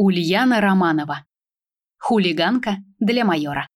Ульяна Романова. Хулиганка для майора.